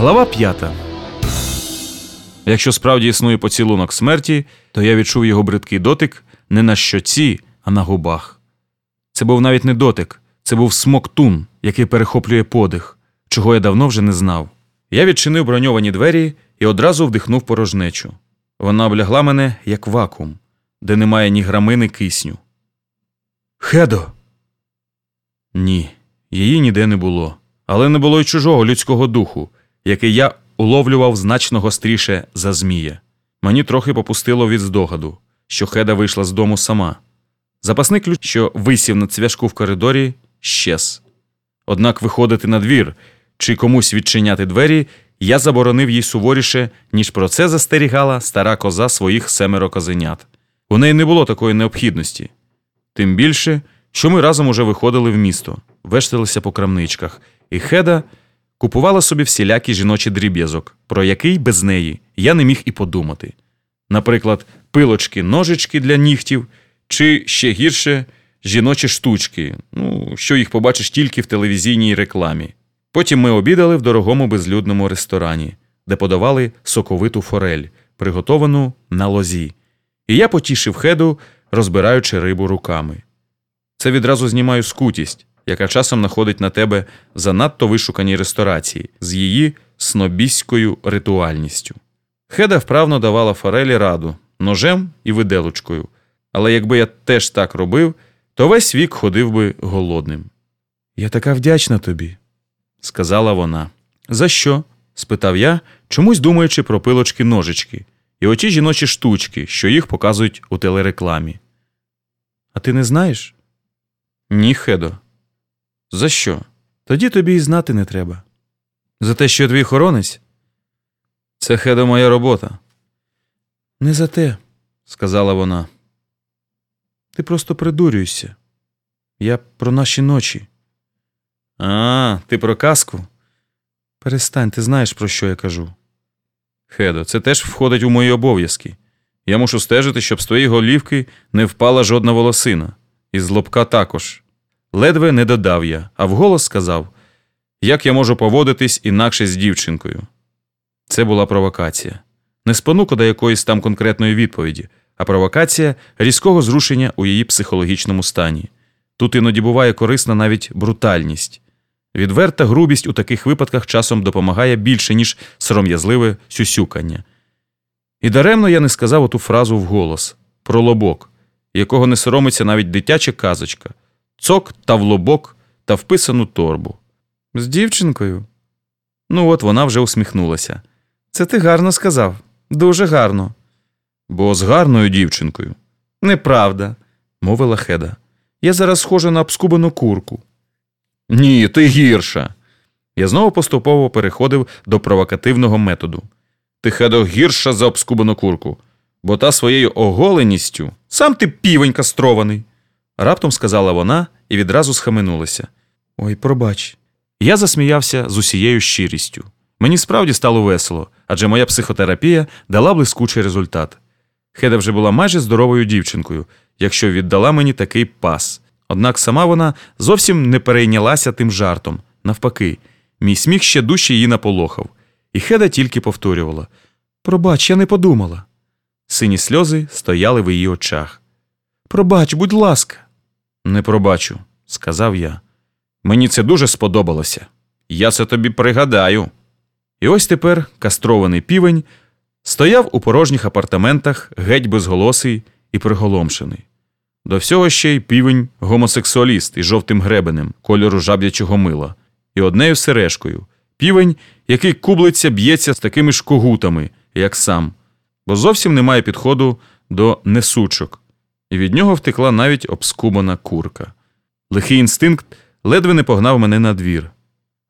Глава п'ята. Якщо справді існує поцілунок смерті, то я відчув його бридкий дотик не на щоці, а на губах. Це був навіть не дотик, це був смоктун, який перехоплює подих, чого я давно вже не знав. Я відчинив броньовані двері і одразу вдихнув порожнечу. Вона облягла мене як вакуум, де немає ні грамини кисню. Хедо. Ні, її ніде не було, але не було й чужого людського духу, який я уловлював значно гостріше за змія. Мені трохи попустило від здогаду, що Хеда вийшла з дому сама. Запасний ключ, що висів на цвяшку в коридорі, щез. Однак виходити на двір чи комусь відчиняти двері я заборонив їй суворіше, ніж про це застерігала стара коза своїх семеро козенят. У неї не було такої необхідності. Тим більше, що ми разом уже виходили в місто, вешталися по крамничках, і Хеда купувала собі всілякий жіночий дріб'язок, про який без неї я не міг і подумати. Наприклад, пилочки, ножички для нігтів, чи ще гірше жіночі штучки, ну, що їх побачиш тільки в телевізійній рекламі. Потім ми обідали в дорогому безлюдному ресторані, де подавали соковиту форель, приготовану на лозі. І я потішив хеду, розбираючи рибу руками. Це відразу знімаю скутість, яка часом находить на тебе занадто вишуканій ресторації з її снобіською ритуальністю. Хеда вправно давала форелі раду ножем і виделочкою, але якби я теж так робив, то весь вік ходив би голодним. Я така вдячна тобі, сказала вона. За що? спитав я, чомусь думаючи про пилочки ножички і оті жіночі штучки, що їх показують у телерекламі. А ти не знаєш? Ні, Хедо. За що? Тоді тобі і знати не треба. За те, що я твій охоронець? Це Хедо моя робота. Не за те, сказала вона. Ти просто придурюєшся. Я про наші ночі. А, ти про казку? Перестань, ти знаєш, про що я кажу. Хедо, це теж входить у мої обов'язки. Я мушу стежити, щоб з твоєї голівки не впала жодна волосина, і з лобка також. Ледве не додав я, а вголос сказав, як я можу поводитись інакше з дівчинкою. Це була провокація. Не спонука до якоїсь там конкретної відповіді, а провокація різкого зрушення у її психологічному стані. Тут іноді буває корисна навіть брутальність. Відверта грубість у таких випадках часом допомагає більше, ніж сором'язливе сюсюкання. І даремно я не сказав оту фразу вголос про лобок, якого не соромиться навіть дитяча казочка, цок та в лобок та вписану торбу. З дівчинкою? Ну, от вона вже усміхнулася. Це ти гарно сказав, дуже гарно. Бо з гарною дівчинкою. Неправда, мовила Хеда. Я зараз схожа на обскубану курку. Ні, ти гірша. Я знову поступово переходив до провокативного методу. Ти хедо гірша за обскубану курку, бо та своєю оголеністю сам ти півень кастрований. Раптом сказала вона і відразу схаменулася. Ой, пробач. Я засміявся з усією щирістю. Мені справді стало весело, адже моя психотерапія дала блискучий результат. Хеда вже була майже здоровою дівчинкою, якщо віддала мені такий пас. Однак сама вона зовсім не перейнялася тим жартом. Навпаки, мій сміх ще дужче її наполохав, і Хеда тільки повторювала Пробач, я не подумала. Сині сльози стояли в її очах. Пробач, будь ласка. Не пробачу, сказав я. Мені це дуже сподобалося. Я це тобі пригадаю. І ось тепер кастрований півень стояв у порожніх апартаментах геть безголосий і приголомшений. До всього ще й півень гомосексуаліст із жовтим гребенем кольору жаб'ячого мила, і однею сережкою півень, який кублиться, б'ється з такими ж когутами, як сам, бо зовсім немає підходу до несучок, і від нього втекла навіть обскубана курка. Лихий інстинкт ледве не погнав мене на двір.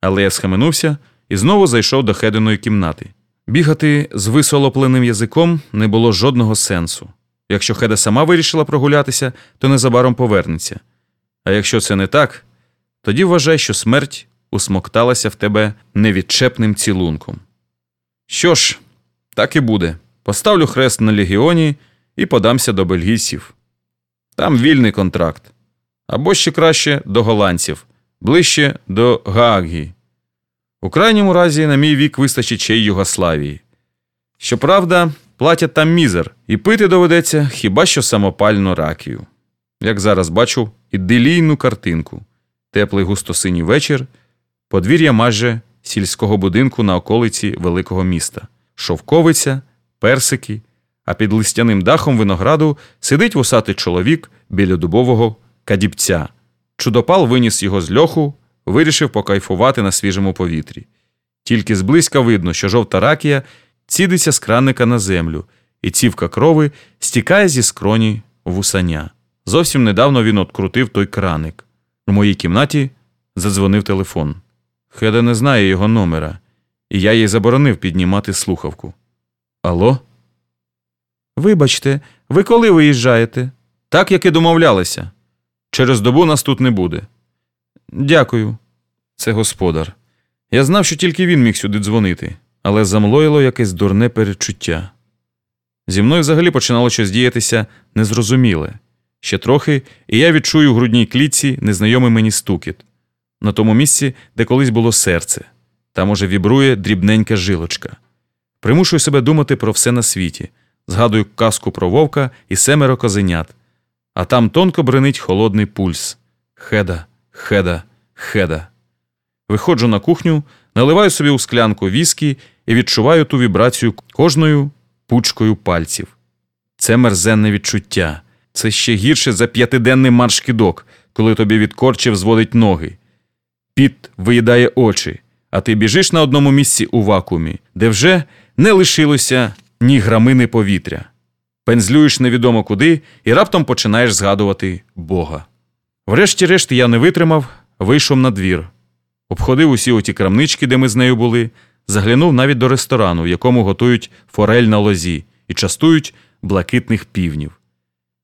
Але я схаменувся і знову зайшов до хединої кімнати. Бігати з висолопленим язиком не було жодного сенсу. Якщо Хеда сама вирішила прогулятися, то незабаром повернеться. А якщо це не так, тоді вважай, що смерть усмокталася в тебе невідчепним цілунком. Що ж, так і буде. Поставлю хрест на легіоні і подамся до бельгійців. Там вільний контракт. Або ще краще до голландців, ближче до Гаагії. У крайньому разі, на мій вік вистачить ще й Югославії. Щоправда, платять там мізер, і пити доведеться хіба що самопальну ракію. Як зараз бачу, іделійну картинку. Теплий густосиній вечір, подвір'я майже сільського будинку на околиці великого міста, шовковиця, персики, а під листяним дахом винограду сидить вусатий чоловік біля дубового кадібця. Чудопал виніс його з льоху, вирішив покайфувати на свіжому повітрі. Тільки зблизька видно, що жовта ракія цідиться з краника на землю, і цівка крови стікає зі скроні вусаня. Зовсім недавно він открутив той краник. У моїй кімнаті задзвонив телефон. Хеда не знає його номера, і я їй заборонив піднімати слухавку. Алло? Вибачте, ви коли виїжджаєте? Так, як і домовлялися. Через добу нас тут не буде. Дякую. Це господар. Я знав, що тільки він міг сюди дзвонити, але замлоїло якесь дурне перечуття. Зі мною взагалі починало щось діятися незрозуміле. Ще трохи, і я відчую у грудній клітці незнайомий мені стукіт. На тому місці, де колись було серце, там уже вібрує дрібненька жилочка. Примушую себе думати про все на світі, згадую казку про вовка і семеро козенят, а там тонко бренить холодний пульс. Хеда, хеда, хеда. Виходжу на кухню, наливаю собі у склянку віскі і відчуваю ту вібрацію кожною пучкою пальців. Це мерзенне відчуття. Це ще гірше за п'ятиденний марш кидок, коли тобі від корчів зводить ноги. Піт виїдає очі, а ти біжиш на одному місці у вакуумі, де вже не лишилося ні грамини повітря. Пензлюєш невідомо куди і раптом починаєш згадувати Бога. Врешті-решт я не витримав, вийшов на двір, обходив усі оті крамнички, де ми з нею були, заглянув навіть до ресторану, в якому готують форель на лозі і частують блакитних півнів.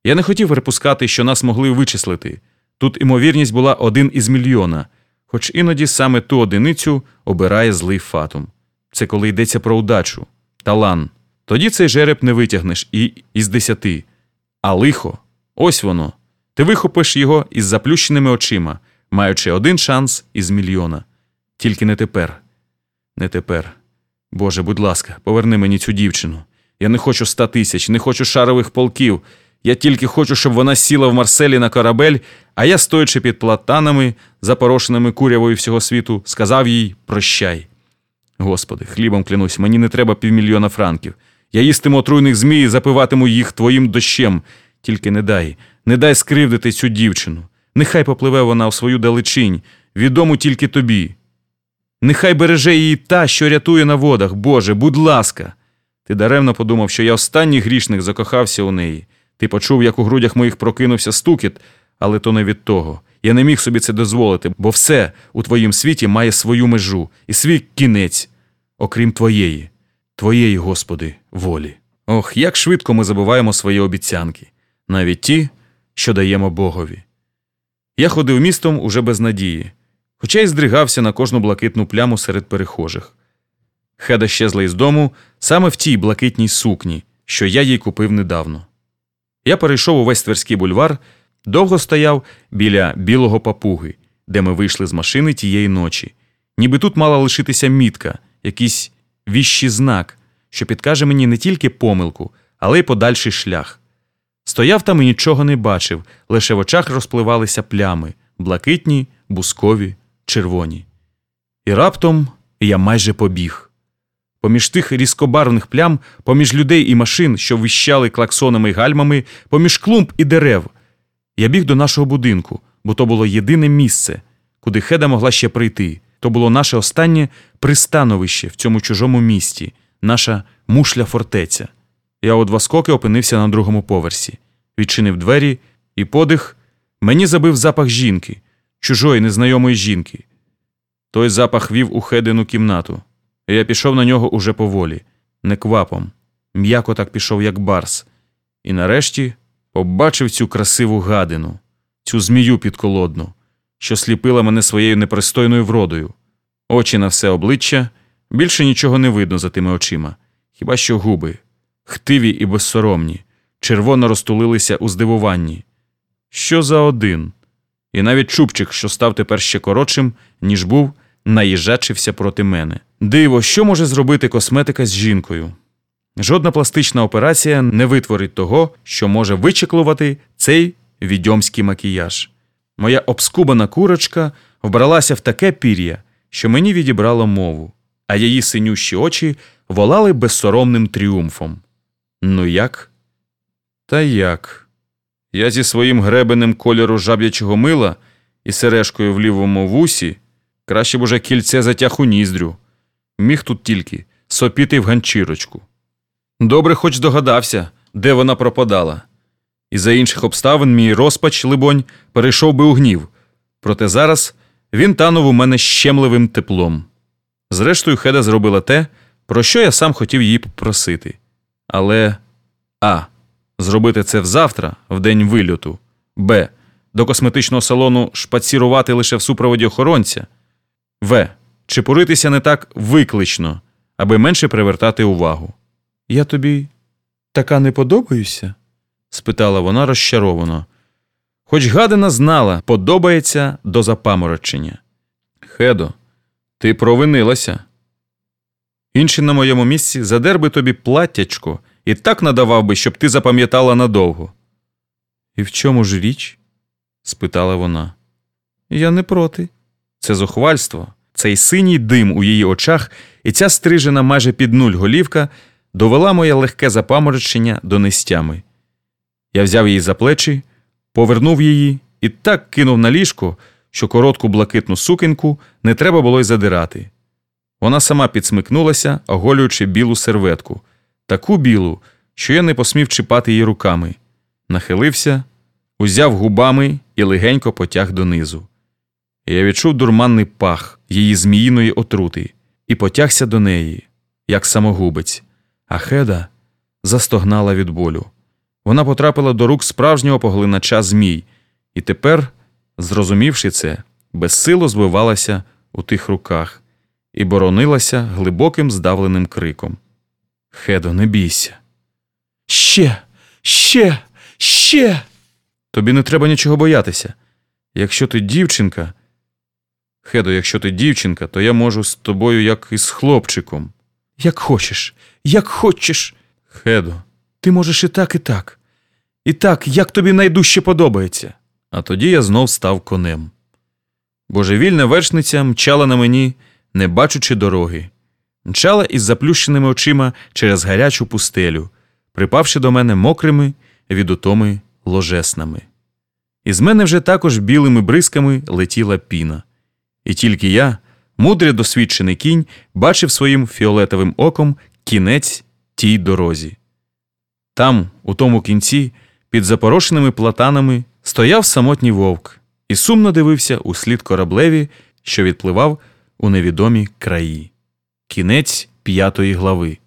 Я не хотів припускати, що нас могли вичислити. Тут імовірність була один із мільйона, хоч іноді саме ту одиницю обирає злий фатум. Це коли йдеться про удачу, талан. Тоді цей жереб не витягнеш і із десяти. А лихо, ось воно. Ти вихопиш його із заплющеними очима, маючи один шанс із мільйона. Тільки не тепер. Не тепер. Боже, будь ласка, поверни мені цю дівчину. Я не хочу ста тисяч, не хочу шарових полків. Я тільки хочу, щоб вона сіла в Марселі на корабель, а я, стоячи під платанами, запорошеними курявою всього світу, сказав їй прощай. Господи, хлібом клянусь, мені не треба півмільйона франків. Я їстиму отруйних змій і запиватиму їх твоїм дощем. Тільки не дай, не дай скривдити цю дівчину. Нехай попливе вона в свою далечінь, відому тільки тобі. Нехай береже її та, що рятує на водах, Боже, будь ласка. Ти даремно подумав, що я останній грішник закохався у неї. Ти почув, як у грудях моїх прокинувся стукіт, але то не від того. Я не міг собі це дозволити, бо все у твоїм світі має свою межу і свій кінець, окрім твоєї, твоєї, Господи, волі. Ох, як швидко ми забуваємо свої обіцянки, навіть ті, що даємо Богові. Я ходив містом уже без надії, хоча й здригався на кожну блакитну пляму серед перехожих. Хеда щезла із дому саме в тій блакитній сукні, що я їй купив недавно. Я перейшов увесь Тверський бульвар, довго стояв біля білого папуги, де ми вийшли з машини тієї ночі. Ніби тут мала лишитися мітка, якийсь віщий знак, що підкаже мені не тільки помилку, але й подальший шлях. Стояв там і нічого не бачив, лише в очах розпливалися плями блакитні, бускові, червоні. І раптом я майже побіг. Поміж тих різкобарвних плям, поміж людей і машин, що вищали клаксонами й гальмами, поміж клумб і дерев. Я біг до нашого будинку, бо то було єдине місце, куди Хеда могла ще прийти. То було наше останнє пристановище в цьому чужому місті, наша мушля фортеця. Я у два скоки опинився на другому поверсі, відчинив двері, і подих мені забив запах жінки, чужої незнайомої жінки. Той запах вів у Хедину кімнату. І Я пішов на нього уже поволі, не квапом, м'яко так пішов, як барс, і нарешті побачив цю красиву гадину, цю змію підколодну, що сліпила мене своєю непристойною вродою. Очі на все обличчя, більше нічого не видно за тими очима, хіба що губи, хтиві і безсоромні, червоно розтулилися у здивуванні. Що за один? І навіть чубчик, що став тепер ще коротшим, ніж був, наїжачився проти мене. Диво, що може зробити косметика з жінкою? Жодна пластична операція не витворить того, що може вичеклувати цей відьомський макіяж. Моя обскубана курочка вбралася в таке пір'я, що мені відібрало мову, а її синющі очі волали безсоромним тріумфом. Ну як? Та як? Я зі своїм гребенем кольору жаб'ячого мила і сережкою в лівому вусі краще б уже кільце затяг у ніздрю. Міг тут тільки сопіти в ганчірочку. Добре, хоч догадався, де вона пропадала. І за інших обставин мій розпач, либонь, перейшов би у гнів, проте зараз він танув у мене щемливим теплом. Зрештою, Хеда зробила те, про що я сам хотів її попросити. Але А. Зробити це взавтра, в день вильоту. Б. До косметичного салону шпацірувати лише в супроводі охоронця. В. Чепуритися не так виклично, аби менше привертати увагу. Я тобі така не подобаюся? спитала вона розчаровано. Хоч гадина знала, подобається до запаморочення. Хедо, ти провинилася. Інший на моєму місці задер би тобі платтячко і так надавав би, щоб ти запам'ятала надовго. І в чому ж річ? спитала вона. Я не проти. Це зухвальство, цей синій дим у її очах, і ця стрижена майже під нуль голівка довела моє легке запаморочення до нестями. Я взяв її за плечі, повернув її і так кинув на ліжко, що коротку блакитну сукеньку не треба було й задирати. Вона сама підсмикнулася, оголюючи білу серветку, таку білу, що я не посмів чіпати її руками. Нахилився, узяв губами і легенько потяг донизу. Я відчув дурманний пах її зміїної отрути і потягся до неї, як самогубець, а хеда застогнала від болю. Вона потрапила до рук справжнього поглинача змій, і тепер, зрозумівши це, безсило збивалася у тих руках і боронилася глибоким здавленим криком. Хедо, не бійся. Ще, ще, ще. Тобі не треба нічого боятися. Якщо ти дівчинка. Хедо, якщо ти дівчинка, то я можу з тобою як із хлопчиком. Як хочеш, як хочеш. Хедо, ти можеш і так, і так. І так, як тобі найдужче подобається. А тоді я знов став конем. Божевільна вершниця мчала на мені, не бачучи дороги, мчала із заплющеними очима через гарячу пустелю, припавши до мене мокрими від утоми ложеснами. Із мене вже також білими бризками летіла піна. І тільки я, мудрий досвідчений кінь, бачив своїм фіолетовим оком кінець тій дорозі. Там, у тому кінці, під запорошеними платанами, стояв самотній вовк і сумно дивився у слід кораблеві, що відпливав у невідомі краї. Кінець п'ятої глави.